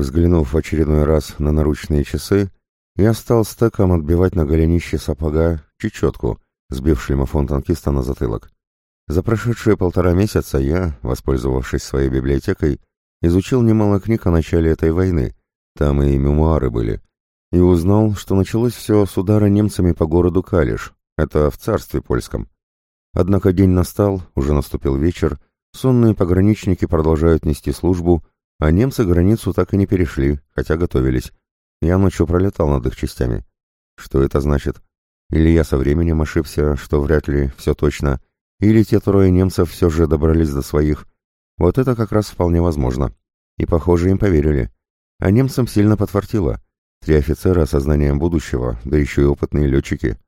Взглянув в очередной раз на наручные часы, я стал стеком отбивать на голенище сапога чечетку, сбив шлемофон танкиста на затылок. За прошедшие полтора месяца я, воспользовавшись своей библиотекой, изучил немало книг о начале этой войны, там и мемуары были, и узнал, что началось все с удара немцами по городу Калиш, это в царстве польском. Однако день настал, уже наступил вечер, сонные пограничники продолжают нести службу, а немцы границу так и не перешли, хотя готовились. Я ночью пролетал над их частями. Что это значит? Или я со временем ошибся, что вряд ли, все точно, или те трое немцев все же добрались до своих. Вот это как раз вполне возможно. И, похоже, им поверили. А немцам сильно подфартило. Три офицера со знанием будущего, да еще и опытные летчики.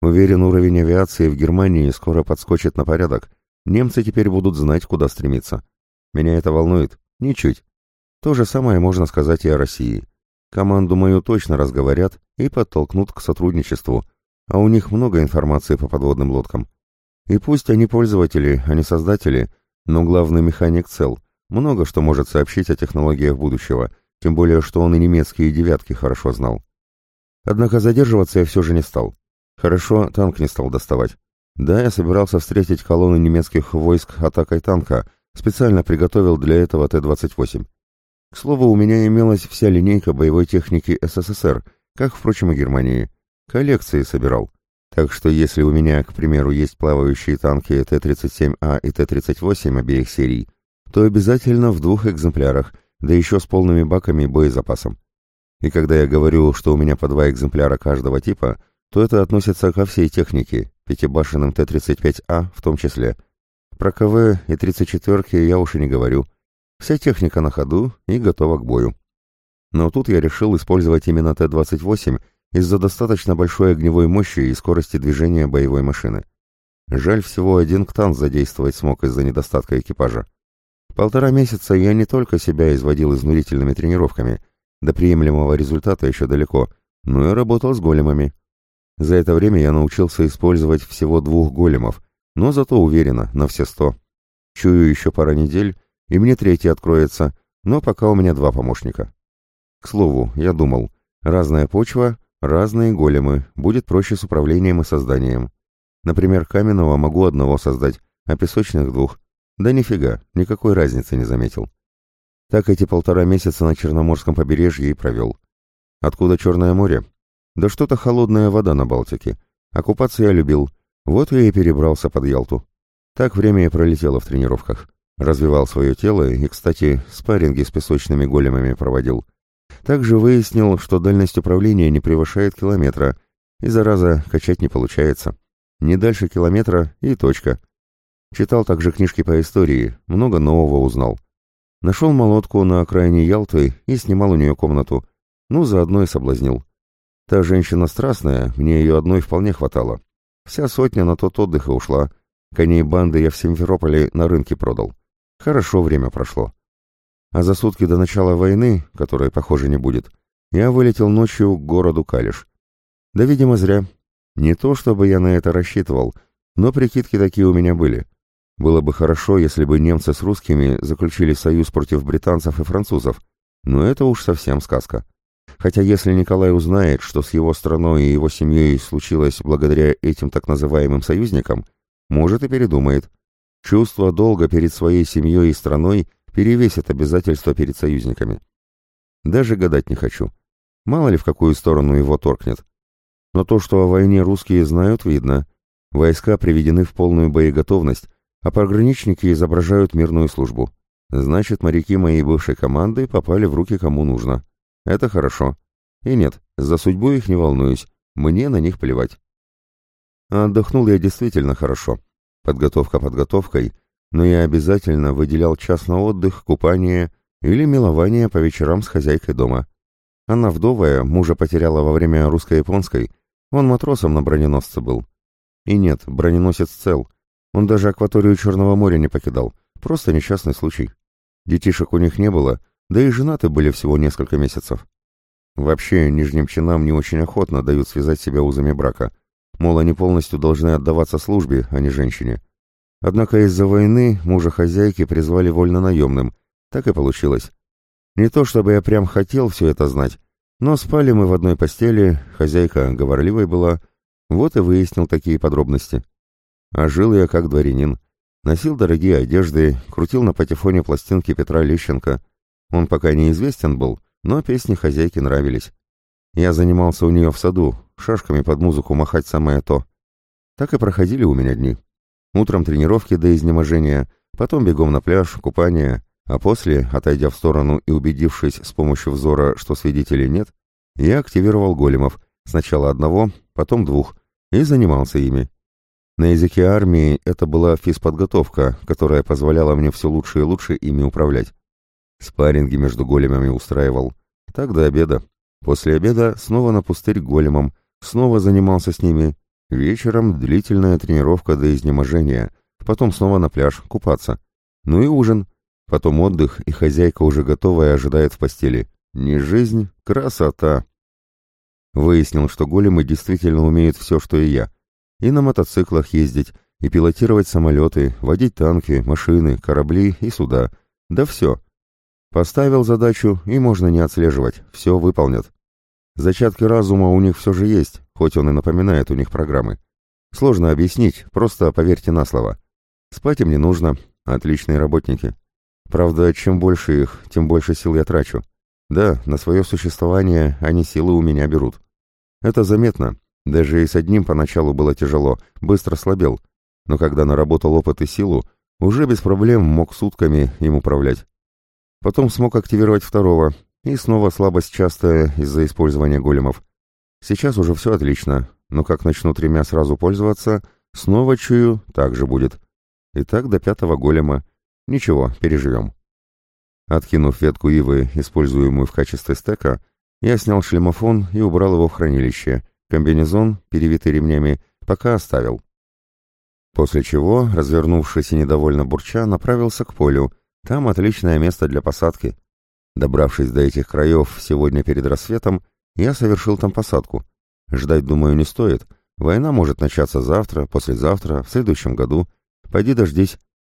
Уверен, уровень авиации в Германии скоро подскочит на порядок. Немцы теперь будут знать, куда стремиться. Меня это волнует? Ничуть. То же самое можно сказать и о России. Команду мою точно разговорят и подтолкнут к сотрудничеству, а у них много информации по подводным лодкам. И пусть они пользователи, а не создатели, но главный механик цел, много что может сообщить о технологиях будущего, тем более что он и немецкие девятки хорошо знал. Однако задерживаться я все же не стал. Хорошо, танк не стал доставать. Да, я собирался встретить колонны немецких войск атакой танка, специально приготовил для этого Т-28. К слову, у меня имелась вся линейка боевой техники СССР, как, впрочем, и Германии. Коллекции собирал. Так что если у меня, к примеру, есть плавающие танки Т-37А и Т-38 обеих серий, то обязательно в двух экземплярах, да еще с полными баками боезапасом. И когда я говорю, что у меня по два экземпляра каждого типа, то это относится ко всей технике, пятибашенным Т-35А в том числе. Про КВ и 34-ки я уж и не говорю. Вся техника на ходу и готова к бою. Но тут я решил использовать именно Т-28 из-за достаточно большой огневой мощи и скорости движения боевой машины. Жаль всего один ктан задействовать смог из-за недостатка экипажа. Полтора месяца я не только себя изводил изнурительными тренировками, до приемлемого результата еще далеко, но и работал с големами. За это время я научился использовать всего двух големов, но зато уверенно, на все сто. Чую еще пара недель, и мне третий откроется, но пока у меня два помощника. К слову, я думал, разная почва, разные големы, будет проще с управлением и созданием. Например, каменного могу одного создать, а песочных двух. Да нифига, никакой разницы не заметил. Так эти полтора месяца на Черноморском побережье и провел. Откуда Черное море? Да что-то холодная вода на Балтике. Окупаться я любил, вот я и перебрался под Ялту. Так время и пролетело в тренировках. Развивал свое тело и, кстати, спарринги с песочными големами проводил. Также выяснил, что дальность управления не превышает километра, и, зараза, качать не получается. Не дальше километра и точка. Читал также книжки по истории, много нового узнал. Нашел молотку на окраине Ялты и снимал у нее комнату. Ну, заодно и соблазнил. Та женщина страстная, мне ее одной вполне хватало. Вся сотня на тот отдых и ушла. Коней банды я в Симферополе на рынке продал. Хорошо время прошло. А за сутки до начала войны, которой, похоже, не будет, я вылетел ночью к городу Калиш. Да, видимо, зря. Не то, чтобы я на это рассчитывал, но прикидки такие у меня были. Было бы хорошо, если бы немцы с русскими заключили союз против британцев и французов, но это уж совсем сказка. Хотя если Николай узнает, что с его страной и его семьей случилось благодаря этим так называемым союзникам, может и передумает. Чувство долга перед своей семьей и страной перевесит обязательства перед союзниками. Даже гадать не хочу. Мало ли в какую сторону его торкнет. Но то, что о войне русские знают, видно. Войска приведены в полную боеготовность, а пограничники изображают мирную службу. Значит, моряки моей бывшей команды попали в руки кому нужно. Это хорошо. И нет, за судьбу их не волнуюсь, мне на них плевать. Отдохнул я действительно хорошо. Подготовка подготовкой, но я обязательно выделял час на отдых, купание или милование по вечерам с хозяйкой дома. Она вдовая, мужа потеряла во время русско-японской, он матросом на броненосце был. И нет, броненосец цел. Он даже акваторию Черного моря не покидал, просто несчастный случай. Детишек у них не было, да и женаты были всего несколько месяцев. Вообще, нижним чинам не очень охотно дают связать себя узами брака. Мол, они полностью должны отдаваться службе, а не женщине. Однако из-за войны мужа хозяйки призвали вольно наемным. Так и получилось. Не то чтобы я прям хотел все это знать, но спали мы в одной постели, хозяйка говорливой была, вот и выяснил такие подробности. А жил я как дворянин. Носил дорогие одежды, крутил на патефоне пластинки Петра Лещенко. Он пока неизвестен был, но песни хозяйки нравились. Я занимался у нее в саду, шашками под музыку махать самое то. Так и проходили у меня дни. Утром тренировки до изнеможения, потом бегом на пляж, купание, а после, отойдя в сторону и убедившись с помощью взора, что свидетелей нет, я активировал големов, сначала одного, потом двух, и занимался ими. На языке армии это была физподготовка, которая позволяла мне все лучше и лучше ими управлять. Спарринги между големами устраивал. Так до обеда. После обеда снова на пустырь големом, снова занимался с ними. Вечером длительная тренировка до изнеможения, потом снова на пляж, купаться. Ну и ужин. Потом отдых, и хозяйка уже готовая ожидает в постели. Не жизнь, красота. Выяснил, что големы действительно умеют все, что и я. И на мотоциклах ездить, и пилотировать самолеты, водить танки, машины, корабли и суда. Да все. Поставил задачу, и можно не отслеживать, все выполнят. Зачатки разума у них все же есть, хоть он и напоминает у них программы. Сложно объяснить, просто поверьте на слово. Спать им не нужно, отличные работники. Правда, чем больше их, тем больше сил я трачу. Да, на свое существование они силы у меня берут. Это заметно. Даже и с одним поначалу было тяжело, быстро слабел. Но когда наработал опыт и силу, уже без проблем мог сутками им управлять. Потом смог активировать второго, и снова слабость частая из-за использования големов. Сейчас уже все отлично, но как начну тремя сразу пользоваться, снова чую, так же будет. И так до пятого голема. Ничего, переживем. Откинув ветку ивы, используемую в качестве стека, я снял шлемофон и убрал его в хранилище. Комбинезон, перевитый ремнями, пока оставил. После чего, развернувшись и недовольно бурча, направился к полю, там отличное место для посадки. Добравшись до этих краев сегодня перед рассветом, я совершил там посадку. Ждать, думаю, не стоит. Война может начаться завтра, послезавтра, в следующем году. Пойди дождись.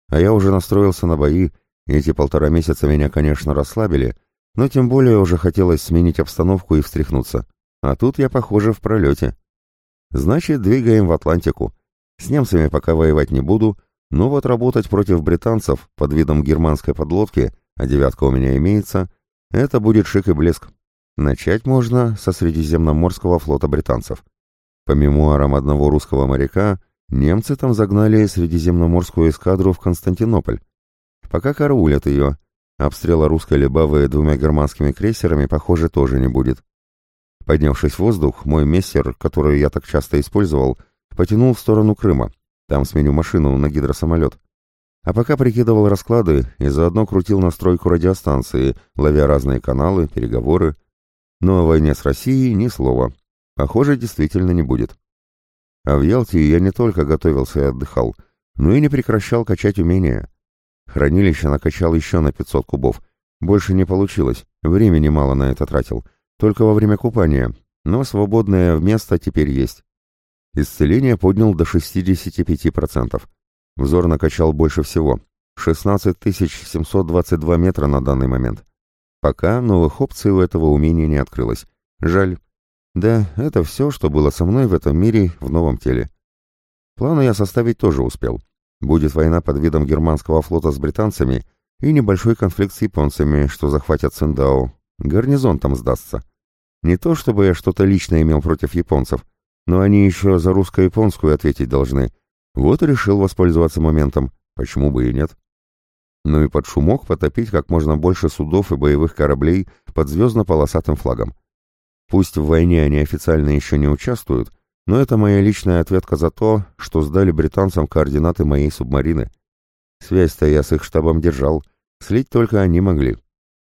А я уже настроился на бои, эти полтора месяца меня, конечно, расслабили, но тем более уже хотелось сменить обстановку и встряхнуться. А тут я, похоже, в пролете. Значит, двигаем в Атлантику. С немцами пока воевать не буду, но вот работать против британцев под видом германской подлодки, а девятка у меня имеется, это будет шик и блеск. Начать можно со Средиземноморского флота британцев. По мемуарам одного русского моряка, немцы там загнали Средиземноморскую эскадру в Константинополь. Пока караулят ее, обстрела русской Лебавы двумя германскими крейсерами, похоже, тоже не будет. Поднявшись в воздух, мой мессер, который я так часто использовал, потянул в сторону Крыма, там сменю машину на гидросамолет. А пока прикидывал расклады и заодно крутил настройку радиостанции, ловя разные каналы, переговоры. Но о войне с Россией ни слова. Похоже, действительно не будет. А в Ялте я не только готовился и отдыхал, но и не прекращал качать умения. Хранилище накачал еще на 500 кубов. Больше не получилось, времени мало на это тратил. Только во время купания, но свободное место теперь есть. Исцеление поднял до 65%. Взор накачал больше всего. 16 722 метра на данный момент. Пока новых опций у этого умения не открылось. Жаль. Да, это все, что было со мной в этом мире в новом теле. Планы я составить тоже успел. Будет война под видом германского флота с британцами и небольшой конфликт с японцами, что захватят Циндао. Гарнизон там сдастся. Не то чтобы я что-то лично имел против японцев, но они еще за русско-японскую ответить должны. Вот и решил воспользоваться моментом. Почему бы и нет? Ну и под шумок потопить как можно больше судов и боевых кораблей под звездно-полосатым флагом. Пусть в войне они официально еще не участвуют, но это моя личная ответка за то, что сдали британцам координаты моей субмарины. Связь-то я с их штабом держал, слить только они могли.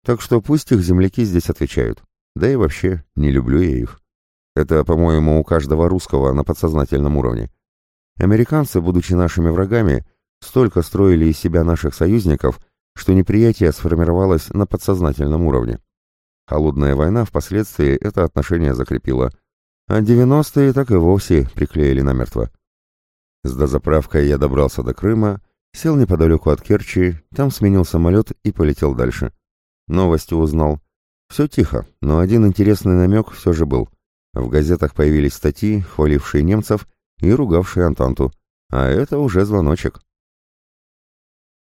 Так что пусть их земляки здесь отвечают. Да и вообще, не люблю я их. Это, по-моему, у каждого русского на подсознательном уровне. Американцы, будучи нашими врагами, столько строили из себя наших союзников, что неприятие сформировалось на подсознательном уровне. Холодная война впоследствии это отношение закрепила, а 90-е так и вовсе приклеили намертво. С дозаправкой я добрался до Крыма, сел неподалеку от Керчи, там сменил самолет и полетел дальше. Новости узнал. Все тихо, но один интересный намек все же был. В газетах появились статьи, хвалившие немцев и ругавшие Антанту. А это уже звоночек.